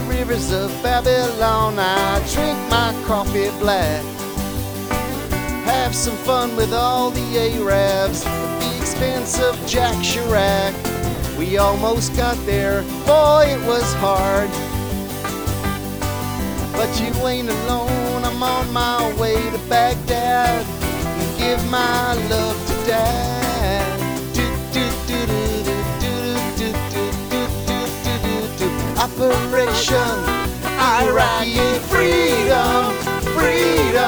rivers of Babylon. I drink my coffee black. Have some fun with all the Arabs at the expense of Jack Chirac. We almost got there, boy, it was hard. But you ain't alone, I'm on my way to Baghdad. And give my love to Dad. Operation Iraqi Freedom, Freedom.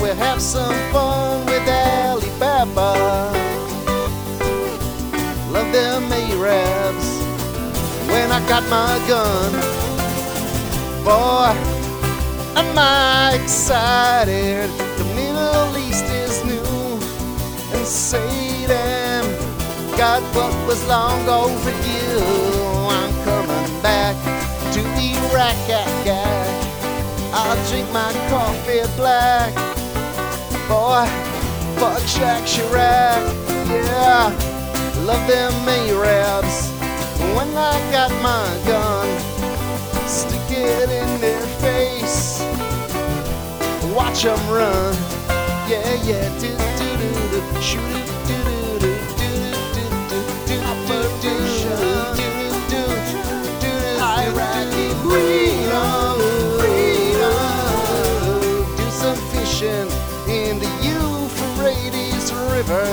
We'll have some fun with Alibaba. Love them Arabs when I got my gun. Boy, am I excited. The Middle East is new and Satan got what was long overdue. Iraq. I'll drink my coffee black. Boy, fuck Jack Chirac. Yeah, love them Arabs. When I got my gun, stick it in their face. Watch them run. Yeah, yeah. Do, do, do, do. Shoot River.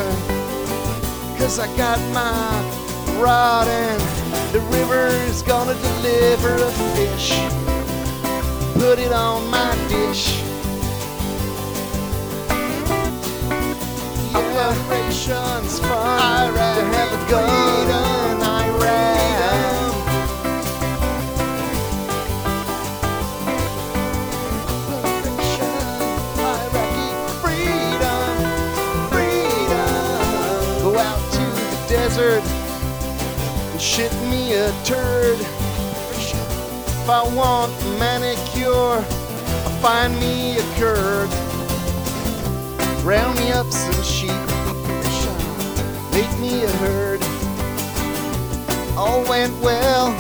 Cause I got my rod and the river's gonna deliver a fish. Put it on my dish. Operations fun to have a gun desert and shit me a turd. If I want a manicure, I'll find me a Kurd. Round me up some sheep, make me a herd. All went well,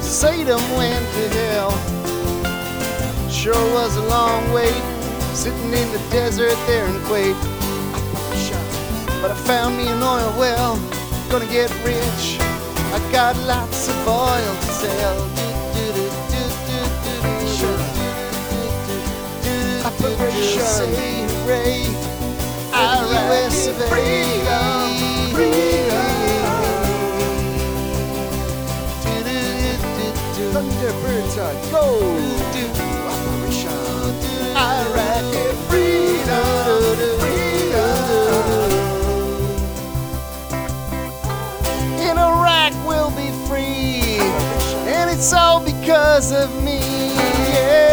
Satan went to hell. Sure was a long wait, sitting in the desert there in Kuwait. But I found me an oil well, gonna get rich. I got lots of oil to sell. Operation say hooray, US of A. Thunderbirds are go! Operation Iraqi freedom, it's all because of me. Yeah.